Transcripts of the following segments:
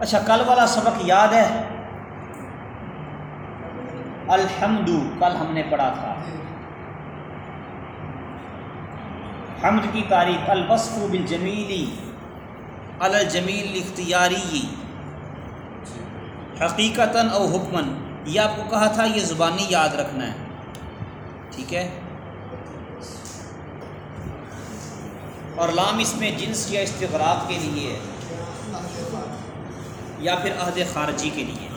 اچھا کل والا سبق یاد ہے؟ الحمد، کل ہم نے پڑھا تھا۔ حمد کی تاریخ، الوصف بالجمیلی الجمیل اختیاری حقیقتاً او حکمن یہ آپ کو کہا تھا، یہ زبانی یاد رکھنا ہے۔ ٹھیک ہے؟ اور لام اس میں جنس یا استغراق کے لیے ہے۔ یا پھر عہد خارجی کے لیے۔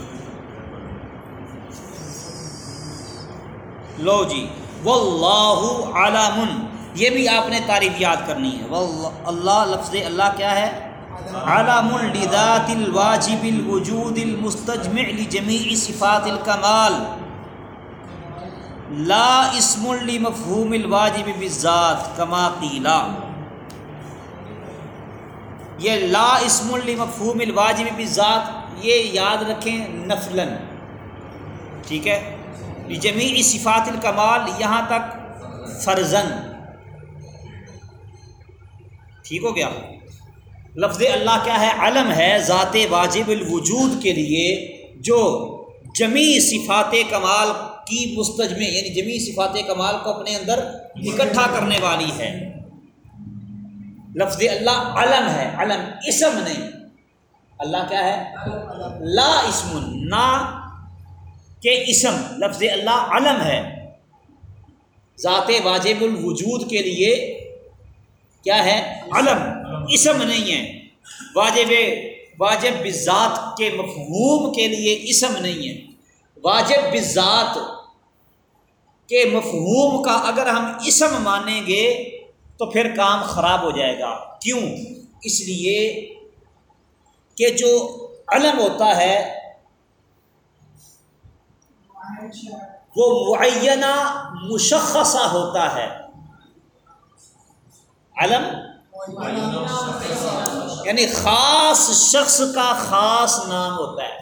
لو جی واللہ علام یہ بھی آپ نے تعریف یاد کرنی ہے۔ واللہ، اللہ، لفظ اللہ کیا ہے؟ علام لذات الواجب الوجود المستجمع لجمیع صفات الکمال۔ لا اسم لمفہوم الواجب بالذات، کما قیلا یہ لا اسم لمفہوم الواجب بالذات یہ یاد رکھیں نفلاً۔ ٹھیک ہے؟ جمیع صفات الکمال، یہاں تک فرزن ٹھیک ہو گیا؟ لفظ اللہ کیا ہے؟ علم ہے ذات واجب الوجود کے لیے، جو جمی صفات کمال کی مستجمے یعنی جمی صفات کمال کو اپنے اندر اکٹھا کرنے والی ہے۔ لفظ اللہ علم ہے، علم اسم نہیں۔ اللہ کیا ہے؟ لا اسم نہ کہ اسم، لفظ اللہ علم ہے۔ ذات واجب الوجود کے لیے کیا ہے؟ علم، اسم نہیں ہے۔ واجب واجب بذات کے مفہوم کے لیے اسم نہیں ہے۔ واجب بذات کے مفہوم کا اگر ہم اسم مانیں گے تو پھر کام خراب ہو جائے گا۔ کیوں؟ اس لیے کہ جو علم ہوتا ہے، وہ معینہ مشخصہ ہوتا ہے۔ علم؟ یعنی خاص شخص کا خاص نام ہوتا ہے۔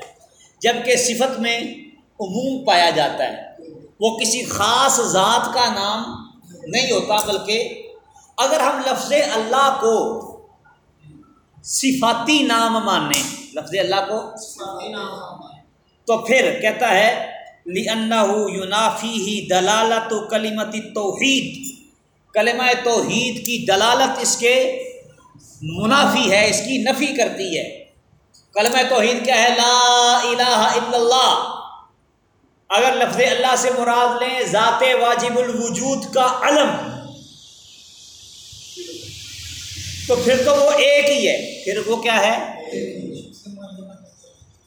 جبکہ صفت میں عموم پایا جاتا ہے۔ وہ کسی خاص ذات کا نام نہیں ہوتا، بلکہ اگر ہم لفظ اللہ کو صفاتی نام مانیں لفظ اللہ کو؟ تو پھر کہتا ہے یونافی ہی دلالت و کلیمتی توحید کلمہ توحید کی دلالت اس کے منافی ہے اس کی نفی کرتی ہے۔ کلمہ توحید کیا ہے؟ لا الہ الا اللہ۔ اگر لفظ اللہ سے مراد لیں ذات واجب الوجود کا علم۔ تو پھر تو وہ ایک ہی ہے۔ پھر وہ کیا ہے؟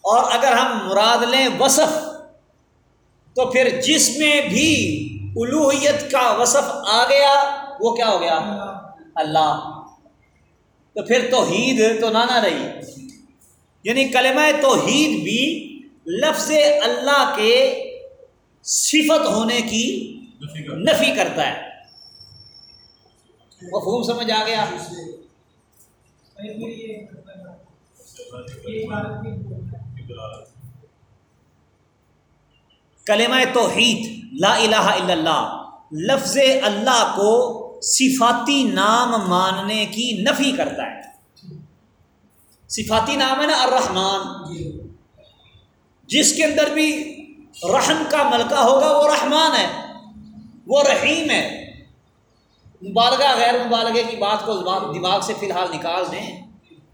اور اگر ہم مراد لیں وصف تو پھر جس میں بھی الوحیت کا وصف آ گیا وہ کیا ہو گیا؟ اللہ۔ تو پھر توحید تو نانا رہی۔ یعنی کلمہ توحید بھی لفظ اللہ کے صفت ہونے کی نفی کرتا ہے۔ مفہوم سمجھ آ گیا؟ کلمہ توحید، لا الہ الا اللہ، لفظ اللہ کو صفاتی نام ماننے کی نفی کرتا ہے۔ صفاتی نام ہے نا الرحمن۔ جس کے اندر بھی رحم کا ملکہ ہوگا، وہ رحمان ہے، وہ رحیم ہے۔ مبالغہ، غیر مبالغے کی بات کو دماغ سے فی الحال نکال دیں۔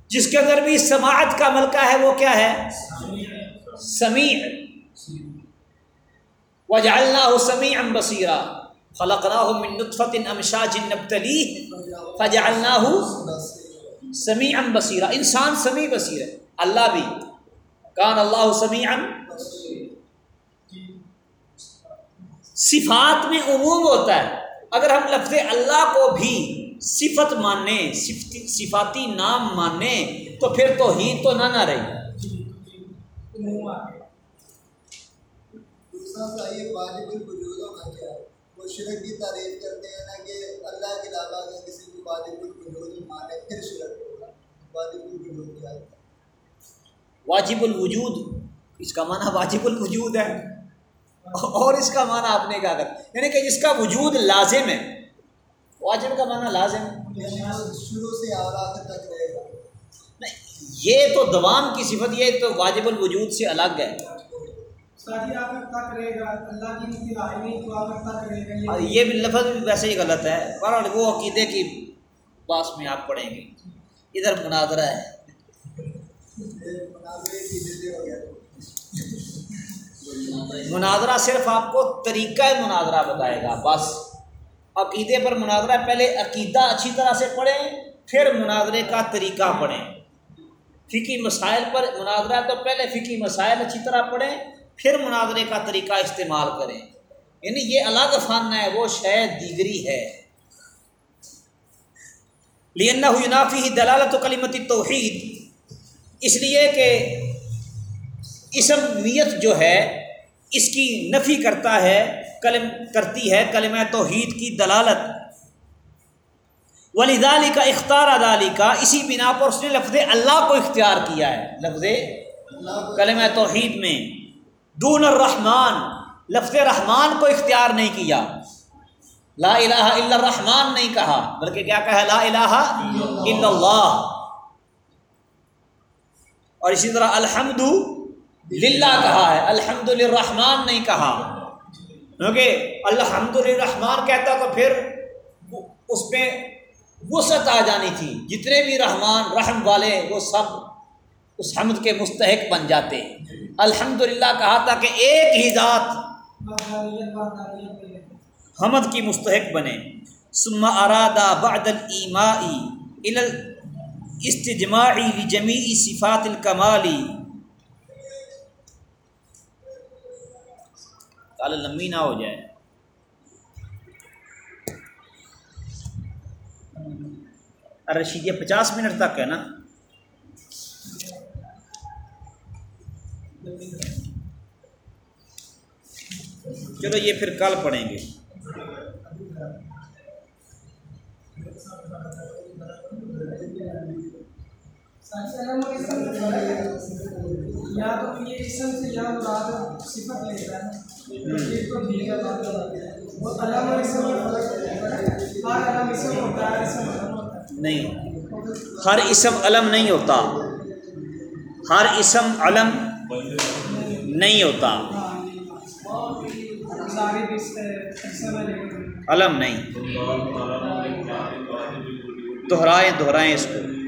جس کے اندر بھی سماعت کا ملکہ ہے، وہ کیا ہے؟ سمیع۔ وجعلناه سميعا بصيرا خلقناه من نطفة امشاج نبتليه فجعلناه سميعا بصيرا انسان سمیع بصیر ہے۔ اللہ بھی۔ کان اللہ سمیعا صفات میں عموم ہوتا ہے۔ اگر ہم لفظ اللہ کو بھی صفت مانیں صفاتی نام مانیں تو پھر تو تو نہ نہ رہی۔ شرک کی تعریف کرتے ہیں نا کہ اللہ کے علاوہ اگر کسی کو واجب الوجود مانے پھر شرک ہوگا واجب الوجود کیا واجب الوجود، اس کا معنی واجب الوجود ہے۔ اور اس کا معنی آپ نے کیا کر یعنی کہ جس کا وجود لازم ہے واجب کا معنی لازم ہے۔ شروع سے اور آخر تک رہے گا۔ نہیں یہ تو دوام کی صفت یہ تو واجب الوجود سے الگ ہے۔ یہ بھی لفظ بھی ویسے ہی غلط ہے۔ پر وہ عقیدے کی پاس میں آپ پڑھیں گے۔ ادھر مناظرہ ہے۔ مناظرہ صرف آپ کو طریقہ مناظرہ بتائے گا، بس۔ عقیدے پر مناظرہ پہلے عقیدہ اچھی طرح سے پڑھیں، پھر مناظرے کا طریقہ پڑھیں۔ فقی مسائل پر مناظرہ تو پہلے فقی مسائل اچھی طرح پڑھیں، پھر مناظرے کا طریقہ استعمال کریں۔ یعنی یہ الگ فن ہے، وہ شاید دیگری ہے۔ لینا ینافی دلالت و کلیمتی توحید اس لیے کہ اسم میت جو ہے اس کی نفی کرتا ہے، کلم کرتی ہے، کلمہ توحید کی دلالت۔ ولیدالی کا اختار ادالی کا اسی بنا پر اس نے لفظ اللہ کو اختیار کیا ہے۔ لفظ کلمہ توحید میں۔ دون الرحمن۔ لفظ رحمان کو اختیار نہیں کیا۔ لا الہ الا الرحمن نہیں کہا، بلکہ کیا کہا؟ لا الہ الا اللہ۔ اور اسی طرح الحمد للہ کہا ہے الحمد للرحمن نہیں کہا۔ کیونکہ الحمد للرحمن کہتا تو پھر اس پہ وسعت آ جانی تھی۔ جتنے بھی رحمان، رحم والے، وہ سب اس حمد کے مستحق بن جاتے الحمد للہ کہا تھا کہ ایک ہی ذات حمد کی مستحق بنے۔ ثم ارادہ بعد الایمائی الى الاستجماعی لجمیع صفات الکمالی کال لمبی نہ ہو جائے۔ ارشید رشید یہ پچاس منٹ تک ہے نا؟ چلو یہ پھر کل پڑھیں گے۔ ساتھی علم اور اسم جو ہے یا تو یہ اسم سے یا مراد صفت لیتا ہے یہ تو ٹھیک ہے بات وہ علم اور اسم میں فرق ہر علم اسم ہوتا ہے اسم علم ہوتا ہے نہیں۔ ہر اسم علم نہیں ہوتا۔ ہر اسم علم نہیں ہوتا۔ علم نہیں۔ دہرائیں دہرائیں اس کو۔